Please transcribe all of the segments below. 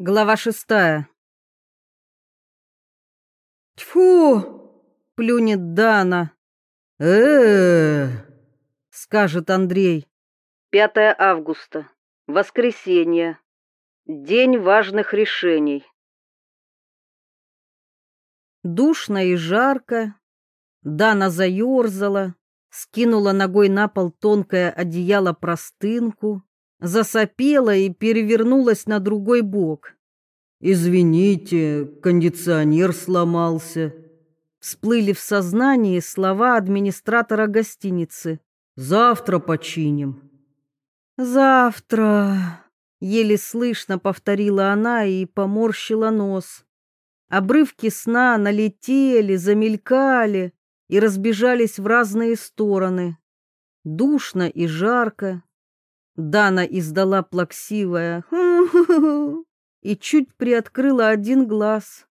Глава шестая. Тьфу! Плюнет Дана. э скажет Андрей. 5 августа. Воскресенье. День важных решений. Душно и жарко. Дана заерзала, скинула ногой на пол тонкое одеяло-простынку, засопела и перевернулась на другой бок. «Извините, кондиционер сломался». Всплыли в сознании слова администратора гостиницы. «Завтра починим». «Завтра», — еле слышно повторила она и поморщила нос. Обрывки сна налетели, замелькали и разбежались в разные стороны. Душно и жарко, Дана издала плаксивое и чуть приоткрыла один глаз.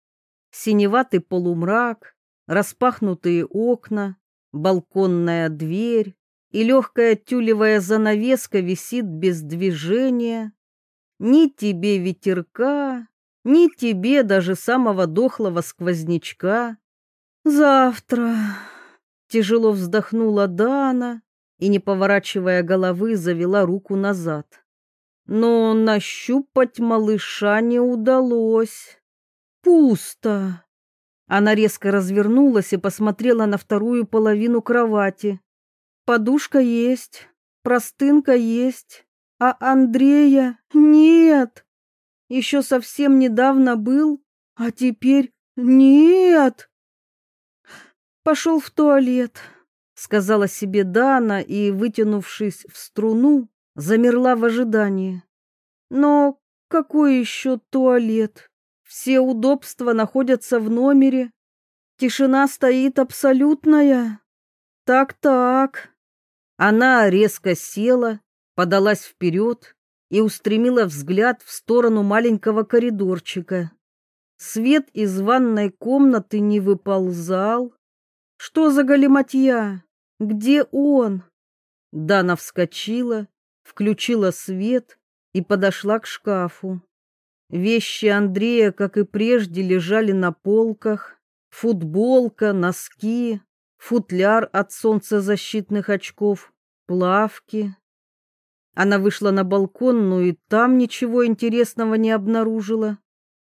Синеватый полумрак, распахнутые окна, балконная дверь и легкая тюлевая занавеска висит без движения. Ни тебе ветерка, ни тебе даже самого дохлого сквознячка. Завтра тяжело вздохнула Дана и, не поворачивая головы, завела руку назад. Но нащупать малыша не удалось. Пусто. Она резко развернулась и посмотрела на вторую половину кровати. Подушка есть, простынка есть, а Андрея нет. Еще совсем недавно был, а теперь нет. Пошел в туалет сказала себе Дана и, вытянувшись в струну, замерла в ожидании. Но какой еще туалет? Все удобства находятся в номере. Тишина стоит абсолютная. Так-так. Она резко села, подалась вперед и устремила взгляд в сторону маленького коридорчика. Свет из ванной комнаты не выползал. Что за галиматья? Где он? Дана вскочила, включила свет и подошла к шкафу. Вещи Андрея, как и прежде, лежали на полках. Футболка, носки, футляр от солнцезащитных очков, плавки. Она вышла на балкон, но и там ничего интересного не обнаружила.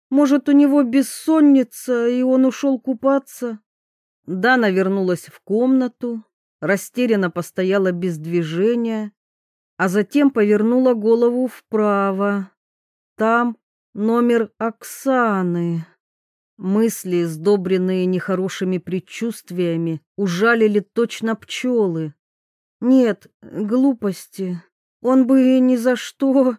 Может, у него бессонница, и он ушел купаться? Дана вернулась в комнату, растерянно постояла без движения, а затем повернула голову вправо. Там номер Оксаны. Мысли, сдобренные нехорошими предчувствиями, ужалили точно пчелы. Нет, глупости. Он бы ни за что...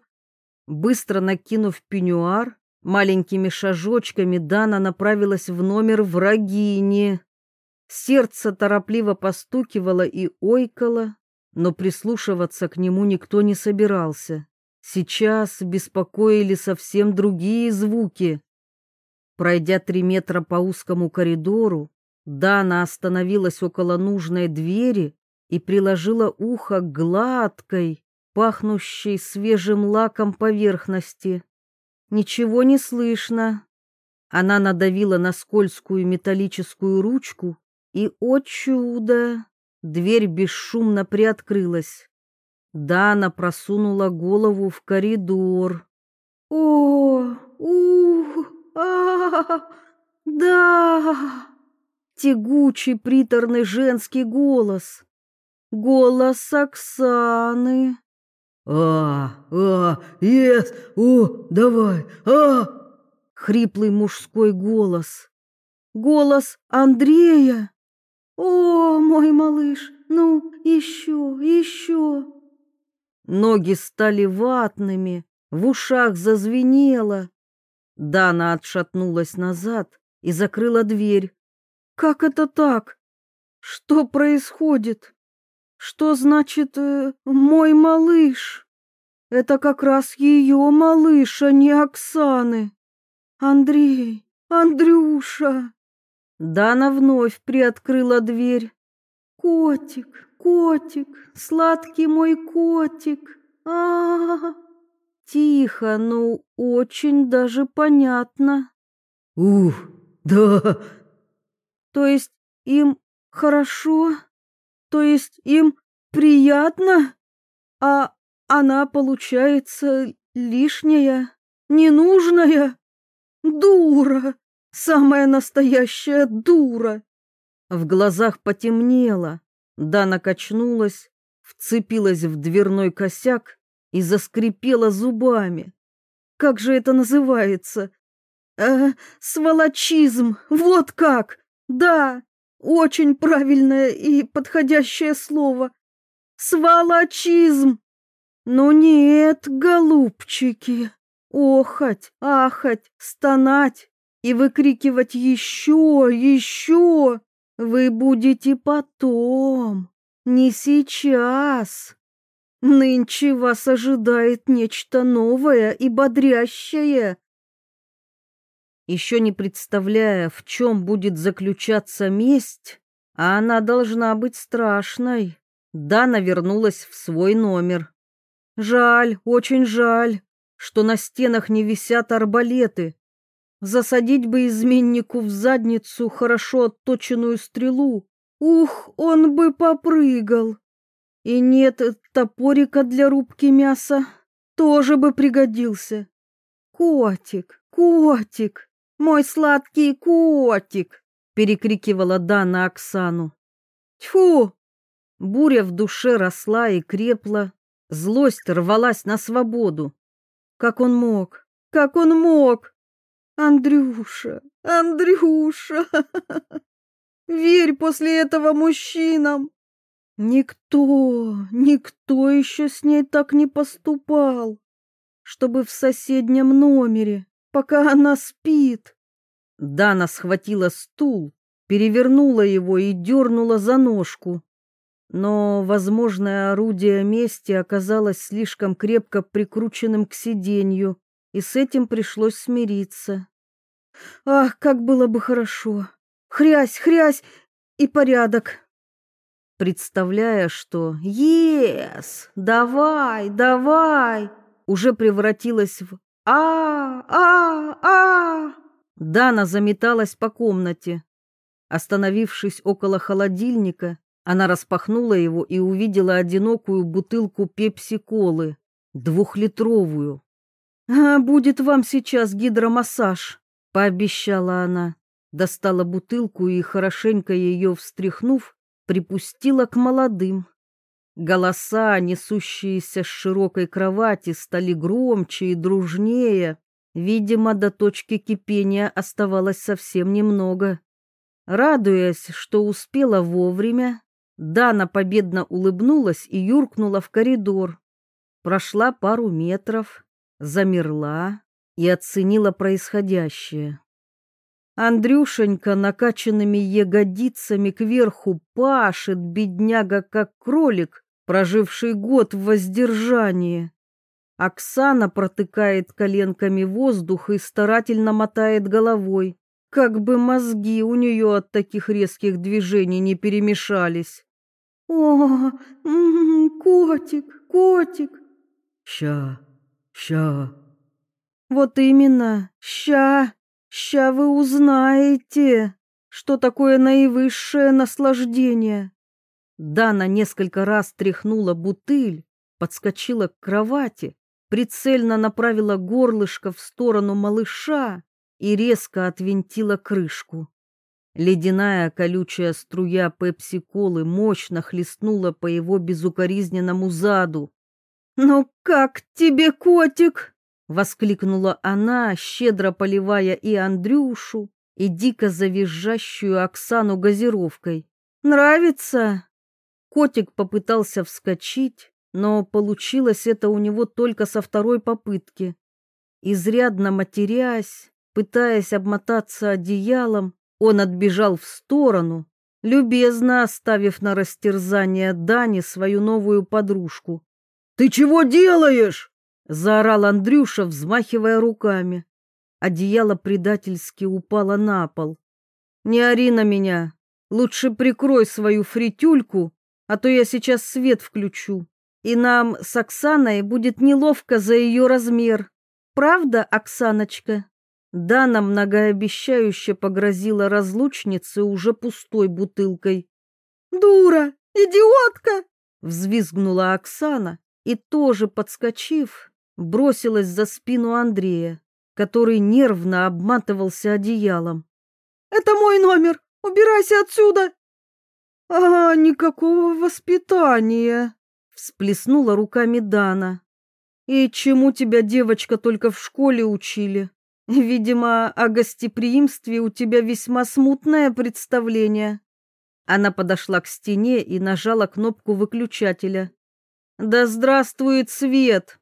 Быстро накинув пеньюар, маленькими шажочками Дана направилась в номер врагини. Сердце торопливо постукивало и ойкало, но прислушиваться к нему никто не собирался. Сейчас беспокоили совсем другие звуки. Пройдя три метра по узкому коридору, Дана остановилась около нужной двери и приложила ухо к гладкой, пахнущей свежим лаком поверхности. Ничего не слышно. Она надавила на скользкую металлическую ручку и, о чудо, дверь бесшумно приоткрылась. Дана просунула голову в коридор. О, у, а, да! Тягучий приторный женский голос. Голос Оксаны. А, а, ес, о, давай, а! Хриплый мужской голос. Голос Андрея. «О, мой малыш, ну, еще, еще!» Ноги стали ватными, в ушах зазвенело. Дана отшатнулась назад и закрыла дверь. «Как это так? Что происходит? Что значит э, «мой малыш»?» Это как раз ее малыш, а не Оксаны. Андрей, Андрюша. Дана вновь приоткрыла дверь. «Котик, котик, сладкий мой котик! а, -а, -а тихо, но очень даже понятно. Ух, да. То есть им хорошо? То есть им приятно? А она, получается, лишняя, ненужная? Дура! Самая настоящая дура! В глазах потемнело. Дана качнулась, вцепилась в дверной косяк и заскрипела зубами. Как же это называется? Э, сволочизм, вот как! Да, очень правильное и подходящее слово. Сволочизм! Но нет, голубчики, охать, ахать, стонать и выкрикивать еще, еще вы будете потом, не сейчас. Нынче вас ожидает нечто новое и бодрящее. Еще не представляя, в чем будет заключаться месть, а она должна быть страшной, Дана вернулась в свой номер. Жаль, очень жаль, что на стенах не висят арбалеты. Засадить бы изменнику в задницу хорошо отточенную стрелу. Ух, он бы попрыгал. И нет топорика для рубки мяса. Тоже бы пригодился. Котик, котик, мой сладкий котик, перекрикивала Дана Оксану. Тьфу! Буря в душе росла и крепла, злость рвалась на свободу. Как он мог? Как он мог? Андрюша, Андрюша, верь после этого мужчинам. Никто, никто еще с ней так не поступал, чтобы в соседнем номере, пока она спит. Дана схватила стул, перевернула его и дернула за ножку. Но возможное орудие мести оказалось слишком крепко прикрученным к сиденью, и с этим пришлось смириться. Ах, как было бы хорошо! Хрясь, хрясь и порядок! Представляя, что «Ес! Давай, давай!» уже превратилась в а а а Дана заметалась по комнате. Остановившись около холодильника, она распахнула его и увидела одинокую бутылку пепси-колы, двухлитровую. «А будет вам сейчас гидромассаж», — пообещала она. Достала бутылку и, хорошенько ее встряхнув, припустила к молодым. Голоса, несущиеся с широкой кровати, стали громче и дружнее. Видимо, до точки кипения оставалось совсем немного. Радуясь, что успела вовремя, Дана победно улыбнулась и юркнула в коридор. Прошла пару метров, замерла и оценила происходящее. Андрюшенька накачанными ягодицами кверху пашет, бедняга, как кролик, проживший год в воздержании. Оксана протыкает коленками воздух и старательно мотает головой, как бы мозги у нее от таких резких движений не перемешались. О, котик, котик. Ща, ща. Вот именно, ща, ща вы узнаете, что такое наивысшее наслаждение. Дана несколько раз тряхнула бутыль, подскочила к кровати, прицельно направила горлышко в сторону малыша и резко отвинтила крышку. Ледяная колючая струя пепси-колы мощно хлестнула по его безукоризненному заду. «Ну как тебе, котик?» — воскликнула она, щедро поливая и Андрюшу, и дико завизжащую Оксану газировкой. «Нравится?» Котик попытался вскочить, но получилось это у него только со второй попытки. Изрядно матерясь, пытаясь обмотаться одеялом, он отбежал в сторону, любезно оставив на растерзание Дани свою новую подружку. «Ты чего делаешь?» — заорал Андрюша, взмахивая руками. Одеяло предательски упало на пол. «Не ори на меня. Лучше прикрой свою фритюльку, а то я сейчас свет включу, и нам с Оксаной будет неловко за ее размер. Правда, Оксаночка? Дана многообещающе погрозила разлучнице уже пустой бутылкой. «Дура! Идиотка!» — взвизгнула Оксана и, тоже подскочив, бросилась за спину Андрея, который нервно обматывался одеялом. «Это мой номер! Убирайся отсюда!» «А, никакого воспитания!» — всплеснула руками Дана. «И чему тебя, девочка, только в школе учили? Видимо, о гостеприимстве у тебя весьма смутное представление». Она подошла к стене и нажала кнопку выключателя. «Да здравствует свет!»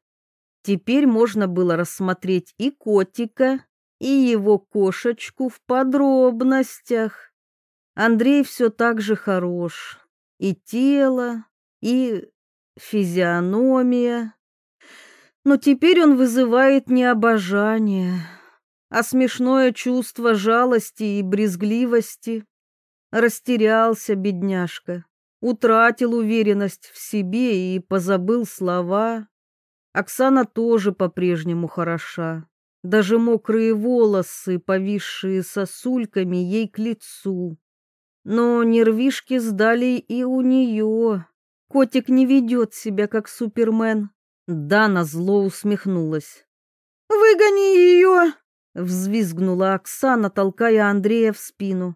Теперь можно было рассмотреть и котика, и его кошечку в подробностях. Андрей все так же хорош. И тело, и физиономия. Но теперь он вызывает не обожание, а смешное чувство жалости и брезгливости. Растерялся бедняжка, утратил уверенность в себе и позабыл слова. Оксана тоже по-прежнему хороша. Даже мокрые волосы, повисшие сосульками, ей к лицу. Но нервишки сдали и у нее. Котик не ведет себя, как Супермен. Дана зло усмехнулась. «Выгони ее!» — взвизгнула Оксана, толкая Андрея в спину.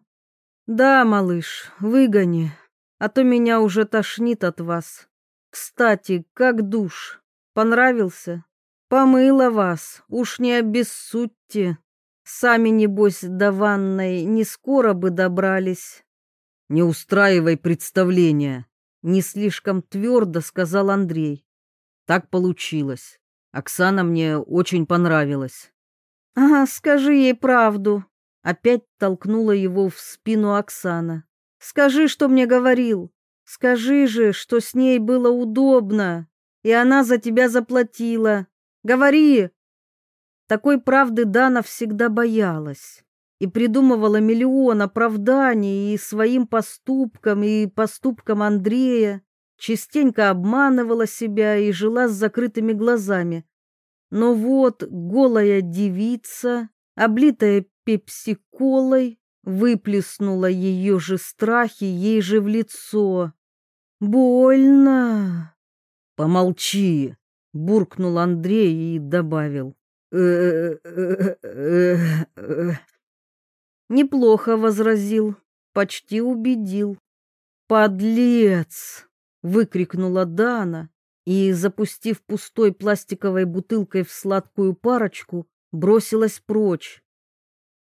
«Да, малыш, выгони, а то меня уже тошнит от вас. Кстати, как душ? Понравился? Помыла вас, уж не обессудьте. Сами, небось, до ванной не скоро бы добрались». Не устраивай представления, не слишком твердо сказал Андрей. Так получилось. Оксана мне очень понравилась. Ага, скажи ей правду. Опять толкнула его в спину Оксана. Скажи, что мне говорил. Скажи же, что с ней было удобно, и она за тебя заплатила. Говори. Такой правды Дана всегда боялась и придумывала миллион оправданий и своим поступкам, и поступкам Андрея, частенько обманывала себя и жила с закрытыми глазами. Но вот голая девица, облитая пепси-колой, выплеснула ее же страхи ей же в лицо. «Больно!» «Помолчи!» — буркнул Андрей и добавил. Неплохо возразил, почти убедил. «Подлец!» — выкрикнула Дана и, запустив пустой пластиковой бутылкой в сладкую парочку, бросилась прочь.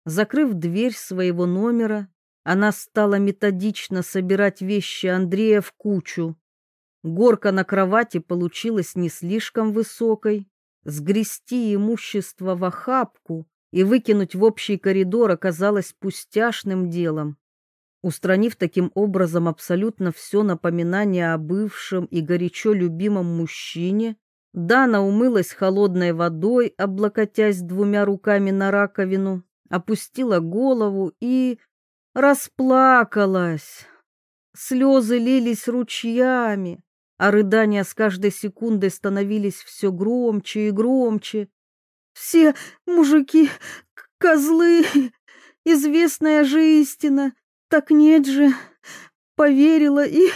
Закрыв дверь своего номера, она стала методично собирать вещи Андрея в кучу. Горка на кровати получилась не слишком высокой. Сгрести имущество в охапку и выкинуть в общий коридор оказалось пустяшным делом. Устранив таким образом абсолютно все напоминание о бывшем и горячо любимом мужчине, Дана умылась холодной водой, облокотясь двумя руками на раковину, опустила голову и расплакалась. Слезы лились ручьями, а рыдания с каждой секундой становились все громче и громче. Все мужики козлы, известная же истина. Так нет же, поверила и...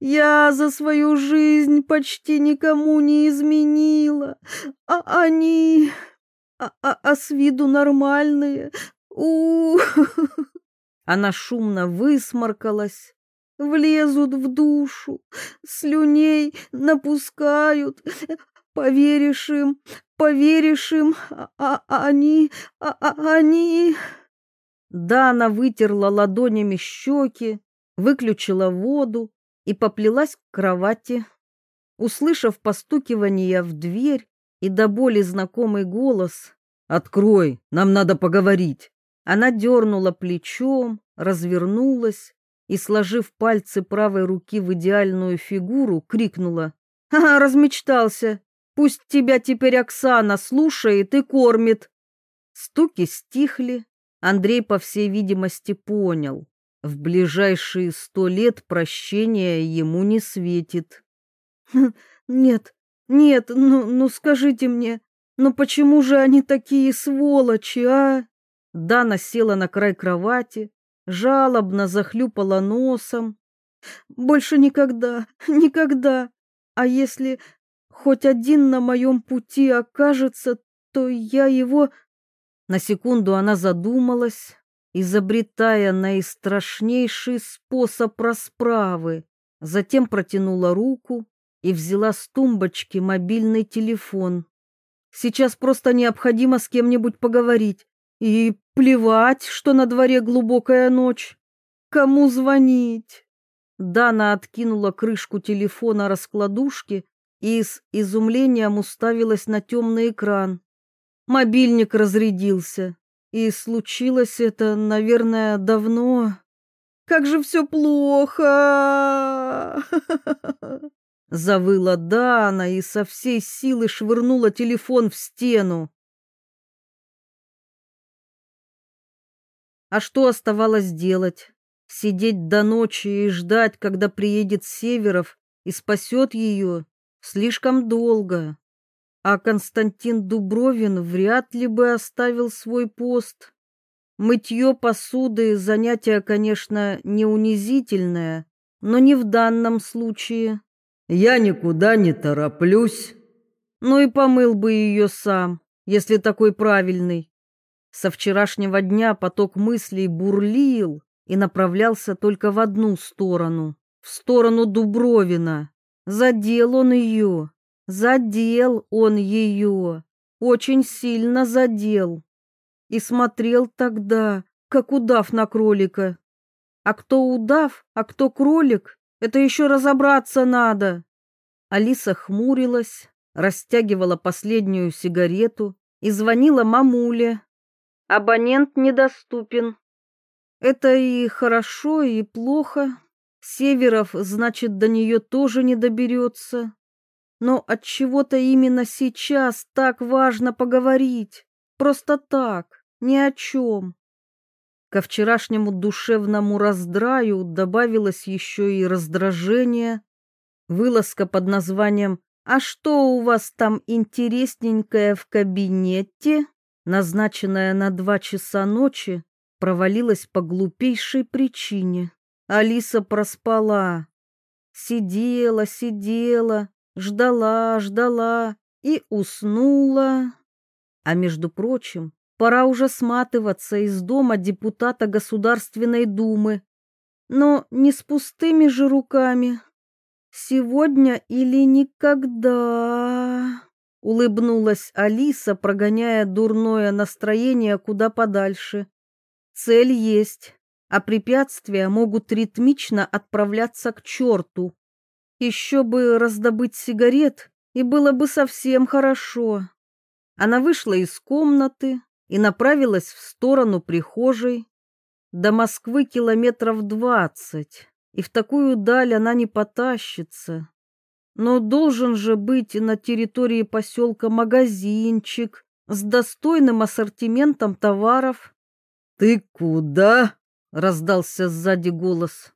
Я за свою жизнь почти никому не изменила, а они... А, а, а с виду нормальные. У, -у, -у. Она шумно высморкалась, влезут в душу, слюней напускают, Поверишь им, поверишь им, а, а, а они, а, а они...» Дана вытерла ладонями щеки, выключила воду и поплелась к кровати. Услышав постукивание в дверь и до боли знакомый голос «Открой, нам надо поговорить!» Она дернула плечом, развернулась и, сложив пальцы правой руки в идеальную фигуру, крикнула «Ага, размечтался! Пусть тебя теперь Оксана слушает и кормит. Стуки стихли. Андрей, по всей видимости, понял. В ближайшие сто лет прощения ему не светит. Нет, нет, ну, ну скажите мне, ну почему же они такие сволочи, а? Дана села на край кровати, жалобно захлюпала носом. Больше никогда, никогда. А если хоть один на моем пути окажется, то я его... На секунду она задумалась, изобретая наистрашнейший способ расправы. Затем протянула руку и взяла с тумбочки мобильный телефон. Сейчас просто необходимо с кем-нибудь поговорить. И плевать, что на дворе глубокая ночь. Кому звонить? Дана откинула крышку телефона раскладушки и с изумлением уставилась на темный экран. Мобильник разрядился. И случилось это, наверное, давно. Как же все плохо! Завыла Дана и со всей силы швырнула телефон в стену. А что оставалось делать? Сидеть до ночи и ждать, когда приедет Северов и спасет ее? Слишком долго. А Константин Дубровин вряд ли бы оставил свой пост. Мытье посуды – занятие, конечно, не унизительное, но не в данном случае. Я никуда не тороплюсь. Ну и помыл бы ее сам, если такой правильный. Со вчерашнего дня поток мыслей бурлил и направлялся только в одну сторону, в сторону Дубровина. Задел он ее, задел он ее, очень сильно задел. И смотрел тогда, как удав на кролика. А кто удав, а кто кролик, это еще разобраться надо. Алиса хмурилась, растягивала последнюю сигарету и звонила мамуле. Абонент недоступен. Это и хорошо, и плохо. Северов, значит, до нее тоже не доберется. Но от чего-то именно сейчас так важно поговорить. Просто так, ни о чем. Ко вчерашнему душевному раздраю добавилось еще и раздражение. Вылазка под названием «А что у вас там интересненькое в кабинете?» назначенная на два часа ночи, провалилась по глупейшей причине. Алиса проспала. Сидела, сидела, ждала, ждала и уснула. А между прочим, Пора уже сматываться из дома депутата Государственной Думы. Но не с пустыми же руками. Сегодня или никогда. Улыбнулась Алиса, прогоняя дурное настроение куда подальше. Цель есть, а препятствия могут ритмично отправляться к черту. Еще бы раздобыть сигарет, и было бы совсем хорошо. Она вышла из комнаты, и направилась в сторону прихожей. До Москвы километров двадцать, и в такую даль она не потащится. Но должен же быть на территории поселка магазинчик с достойным ассортиментом товаров. «Ты куда?» — раздался сзади голос.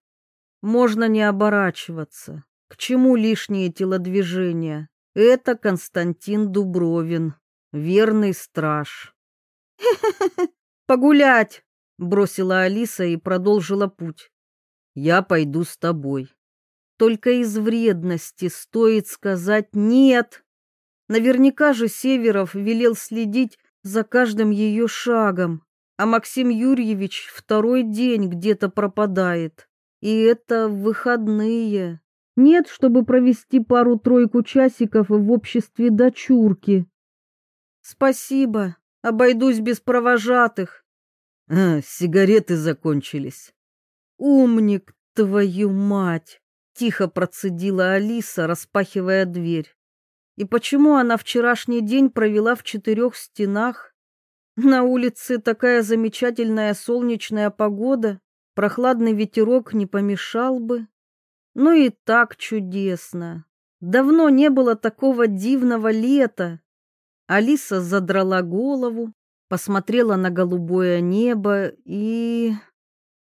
«Можно не оборачиваться. К чему лишние телодвижения? Это Константин Дубровин, верный страж». «Погулять!» — бросила Алиса и продолжила путь. «Я пойду с тобой. Только из вредности стоит сказать «нет». Наверняка же Северов велел следить за каждым ее шагом, а Максим Юрьевич второй день где-то пропадает. И это выходные. Нет, чтобы провести пару-тройку часиков в обществе дочурки. Спасибо, Обойдусь без провожатых. А, сигареты закончились. Умник, твою мать! Тихо процедила Алиса, распахивая дверь. И почему она вчерашний день провела в четырех стенах? На улице такая замечательная солнечная погода, прохладный ветерок не помешал бы. Ну и так чудесно. Давно не было такого дивного лета. Алиса задрала голову, посмотрела на голубое небо и...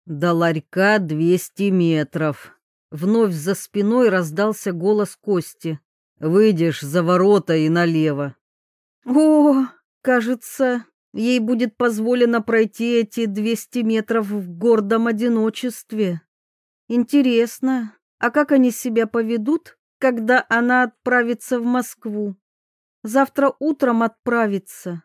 До ларька двести метров. Вновь за спиной раздался голос Кости. Выйдешь за ворота и налево. О, кажется, ей будет позволено пройти эти двести метров в гордом одиночестве. Интересно, а как они себя поведут, когда она отправится в Москву? Завтра утром отправится.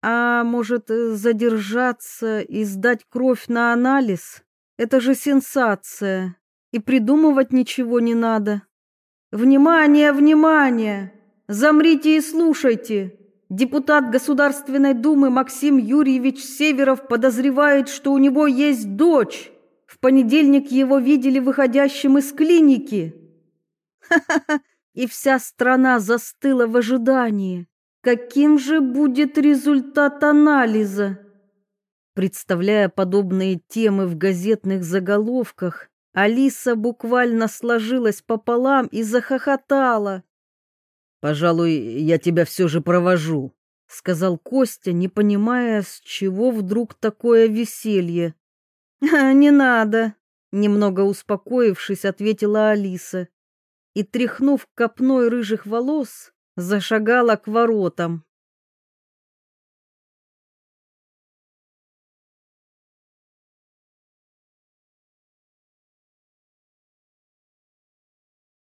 А может, э, задержаться и сдать кровь на анализ? Это же сенсация. И придумывать ничего не надо. Внимание, внимание! Замрите и слушайте. Депутат Государственной Думы Максим Юрьевич Северов подозревает, что у него есть дочь. В понедельник его видели выходящим из клиники. Ха-ха-ха! И вся страна застыла в ожидании. Каким же будет результат анализа? Представляя подобные темы в газетных заголовках, Алиса буквально сложилась пополам и захохотала. «Пожалуй, я тебя все же провожу», — сказал Костя, не понимая, с чего вдруг такое веселье. «Не надо», — немного успокоившись, ответила Алиса. И, тряхнув копной рыжих волос, зашагала к воротам.